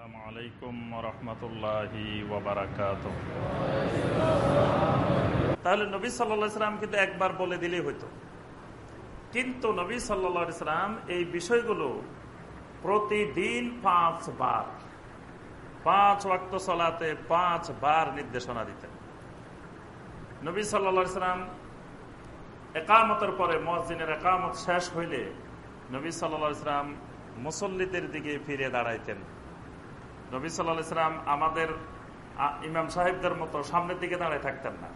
আলাইকুম রহমতুল্লাহি তাহলে নবী সাল্লা সাল্লাম কিন্তু একবার বলে দিলেই হইতো। কিন্তু নবী সাল্লা সাল্লাম এই বিষয়গুলো প্রতিদিন পাঁচ বার পাঁচ ওয়াক্ত চলাতে পাঁচ বার নির্দেশনা দিতেন। নবী সাল্লা সাল্লাম একামতের পরে মসজিদের একামত শেষ হইলে নবী সাল্লা সাল্লাম মুসল্লিদের দিকে ফিরে দাঁড়াইতেন। নবী সাল্লাহ ইসলাম আমাদের ইমাম সাহেবদের মতো সামনের দিকে দাঁড়ায় থাকতেন না।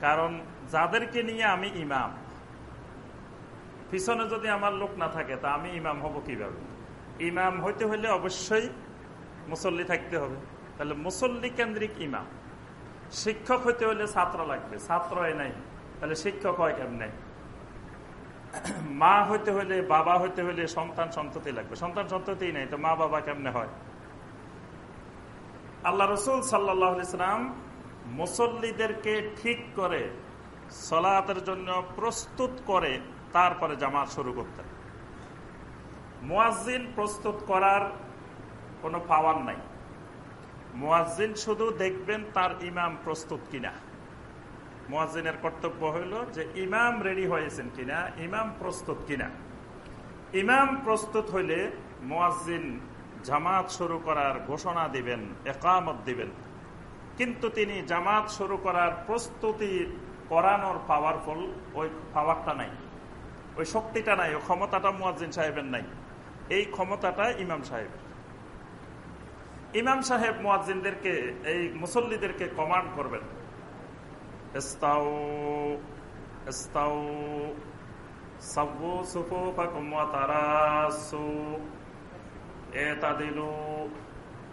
কারণ যাদেরকে নিয়ে আমি ইমাম, পিছনে যদি আমার লোক না থাকে, তা আমি ইমাম হব কীভাবে? ইমাম হইতে হইলে অবশ্যই মুসল্লি থাকতে হবে। তাহলে মুসল্লি কেন্দ্রিক ইমাম। শিক্ষক হইতে হলে ছাত্র লাগবে। ছাত্র হয় নাই। তাহলে শিক্ষক হয় কেমনে? মা হইতে হইলে, বাবা হইতে হইলে সন্তান সন্ততি লাগবে। সন্তান সন্ততি নাই, তো মা বাবা কেমনে হয়? আল্লাহ রসুল সাল্লাহ ইসলাম মুসল্লিদেরকে ঠিক করে সলাতের জন্য প্রস্তুত করে তারপরে জামাত শুরু করতেন। মুয়াজ্জিন প্রস্তুত করার কোনো পাওয়ার নাই। মুয়াজ্জিন শুধু দেখবেন তার ইমাম প্রস্তুত কিনা। মুয়াজ্জিনের কর্তব্য হইল যে ইমাম রেডি হয়েছেন কিনা, ইমাম প্রস্তুত কিনা। ইমাম প্রস্তুত হইলে মুয়াজ্জিন জামাত শুরু করার ঘোষণা দিবেন, একামত দিবেন। কিন্তু তিনি জামাত শুরু করার প্রস্তুতি করানোর পাওয়ারফুল ওই পাওয়ারটা নাই। ওই শক্তিটা নাই, ওই ক্ষমতাটা মুয়াজ্জিন সাহেবের নাই। এই ক্ষমতাটা ইমাম সাহেবের। ইমাম সাহেব মুয়াজ্জিনদেরকে, এই মুসল্লিদেরকে কমান্ড করবেন। ইস্তাউ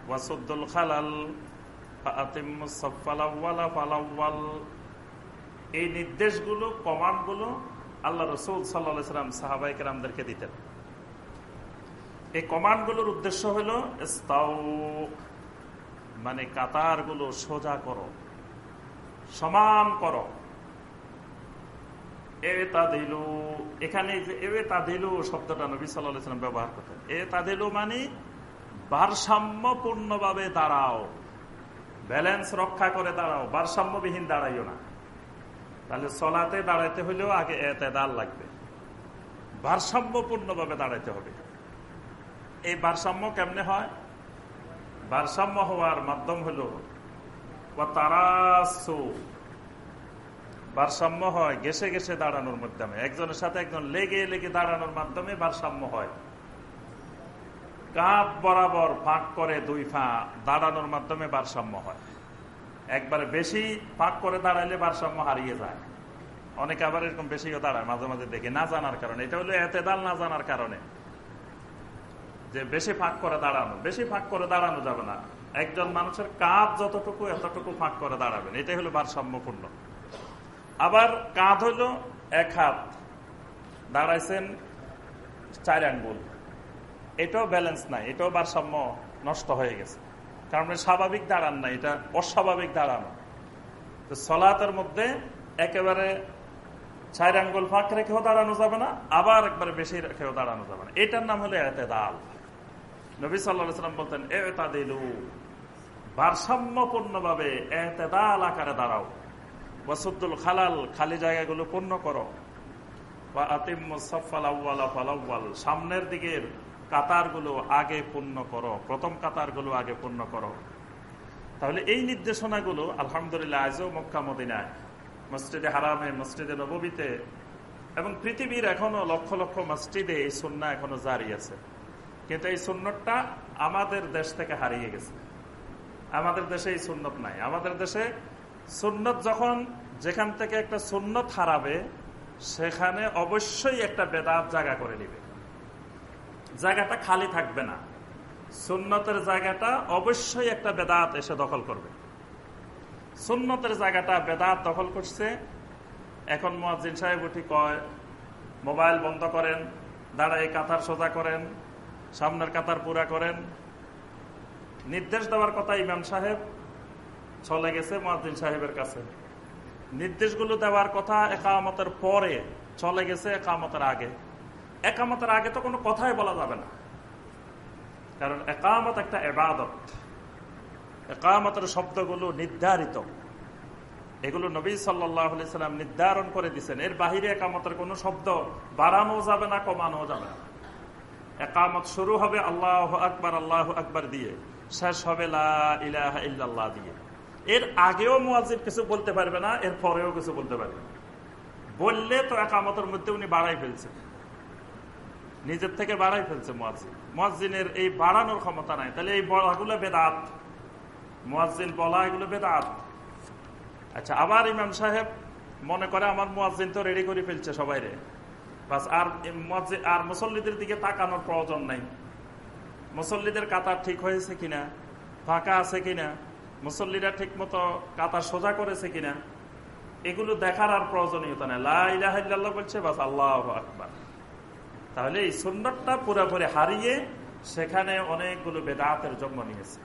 ওয়াসুদ্দুল খালাল এই নির্দেশগুলো, কমান্ডগুলো আল্লাহ রসুল সাল্লাহ সাল্লাম সাহাবাই দিতেন। এই কমান্ডগুলোর উদ্দেশ্য হলো ইস্তাউ মানে কাতারগুলো সোজা করো, সমান করো। এখানে যে এ শব্দটা ব্যবহার এ মানে ভারসাম্যপূর্ণভাবে দাঁড়াও, ব্যালেন্স রক্ষা করে দাঁড়াও, ভারসাম্যবিহীন দাঁড়াইও না। তাহলে সলাতে দাঁড়াইতে হলেও আগে এতেদাল লাগবে। ভারসাম্যপূর্ণভাবে দাঁড়াইতে হবে। এই ভারসাম্য কেমনে হয়? ভারসাম্য হওয়ার মাধ্যম হলো তারাসু ভারসাম্য হয় গেসে গেসে দাঁড়ানোর মাধ্যমে। একজনের সাথে একজন লেগে লেগে দাঁড়ানোর মাধ্যমে ভারসাম্য হয়। কাপ বরাবর ফাঁক করে দুই ফা, দাঁড়ানোর মাধ্যমে ভারসাম্য হয়। একবারে বেশি ফাঁক করে দাঁড়াইলে ভারসাম্য হারিয়ে যায়। অনেকে আবার এরকম বেশিও দাঁড়ায়, মাঝে মাঝে দেখে, না জানার কারণে। এটা হলো এতে দাল না জানার কারণে। যে বেশি ফাঁক করে দাঁড়ানো, বেশি ফাঁক করে দাঁড়ানো যাবে না। একজন মানুষের কাঁধ যতটুকু, এতটুকু ফাঁক করে দাঁড়াবেন। এটাই হলো ভারসাম্যপূর্ণ। আবার কাঁধ হইল এক হাত। দাঁড়াইছেন চার আঙ্গুল এটাও ব্যালেন্স নাই, এটাও ভারসাম্য নষ্ট হয়ে গেছে। কারণ স্বাভাবিক দাঁড়ান না, এটা অস্বাভাবিক দাঁড়ানো। তো সলাতের মধ্যে একেবারে চার আঙ্গুল ফাঁক রেখেও দাঁড়ানো যাবে না, আবার একবারে বেশি রেখেও দাঁড়ানো যাবে না। এটার নাম হলো এতে দাল নবী সাল্লাম বলতেন এ তা দিলু ভারসাম্যপূর্ণ ভাবে এতে দাল আকারে দাঁড়াও। ওয়াসুদ্দুল খালাল, খালি জায়গাগুলো পূর্ণ করো। বা সামনের দিকের কাতারগুলো আগে পূর্ণ করো, প্রথম কাতারগুলো আগে পূর্ণ করো। তাহলে এই নির্দেশনাগুলো আলহামদুলিল্লাহ আজও মক্কা, মদিনায়, মসজিদে হারামে, মসজিদে নবীতে এবং পৃথিবীর এখনও লক্ষ লক্ষ মসজিদে এই সুন্না এখনও জারি আছে। কিন্তু এই সুন্নতটা আমাদের দেশ থেকে হারিয়ে গেছে। আমাদের দেশে এই সুন্নত নাই। আমাদের দেশে সুন্নত যখন যেখান থেকে একটা সুন্নত হারাবে, সেখানে অবশ্যই একটা বেদাত জায়গা করে নিবে। জায়গাটা খালি থাকবে না। সুন্নতের জায়গাটা অবশ্যই একটা বেদাত এসে দখল করবে। সুন্নতের জায়গাটা বেদাত দখল করছে। এখন মহাজিন সাহেব উঠি কয়, মোবাইল বন্ধ করেন, দাঁড়ায় কাতার সোজা করেন, সামনের কাতার পুরা করেন। নির্দেশ দেওয়ার কথা ইমাম সাহেব চলে গেছে মহাজিন সাহেবের কাছে। নির্দেশগুলো দেওয়ার কথা একামতের পরে চলে গেছে, একামতের আগে। একামতের আগে তো কোনো কথাই বলা যাবে না। কারণ একামত একটা এবাদত একামতের শব্দগুলো নির্ধারিত। এগুলো নবী সাল্লাম নির্ধারণ করে দিচ্ছেন এর বাহিরে একামতের কোন শব্দ বাড়ানো যাবে না কমানো যাবে না। একামত শুরু হবে আল্লাহ আকবর আল্লাহ আকবর দিয়ে। শেষ হবে ইল্লাল্লাহ দিয়ে। এর আগেও মুয়াজিব কিছু বলতে পারবে না, এর পরেও কিছু বলতে পারবে না। বললে তো একামতের মধ্যে উনি বাড়াই ফেলছে। নিজের থেকে বাড়াই ফেলছে মুয়াজিন মুয়াজিনের এই বাড়ানোর ক্ষমতা নাই। তাহলে এই বলাগুলো বেদাত। মুয়াজিন বলা এগুলো বেদাত। আচ্ছা আবার ইমাম সাহেব মনে করে আমার মুয়াজিন তো রেডি করে ফেলছে সবাই রে। বাস আর আর মুসল্লিদের দিকে তাকানোর প্রয়োজন নাই। মুসল্লিদের কাতার ঠিক হয়েছে কিনা? ফাঁকা আছে কিনা? মুসল্লিরা ঠিক মতো কাতার সোজা করেছে কিনা, এগুলো দেখার আর প্রয়োজনীয়তা নেই। বলছে, বাস আল্লাহ আকবার। তাহলে এই সুন্দরটা পুরোপুরি হারিয়ে সেখানে অনেকগুলো বেদাতের জন্ম নিয়েছে।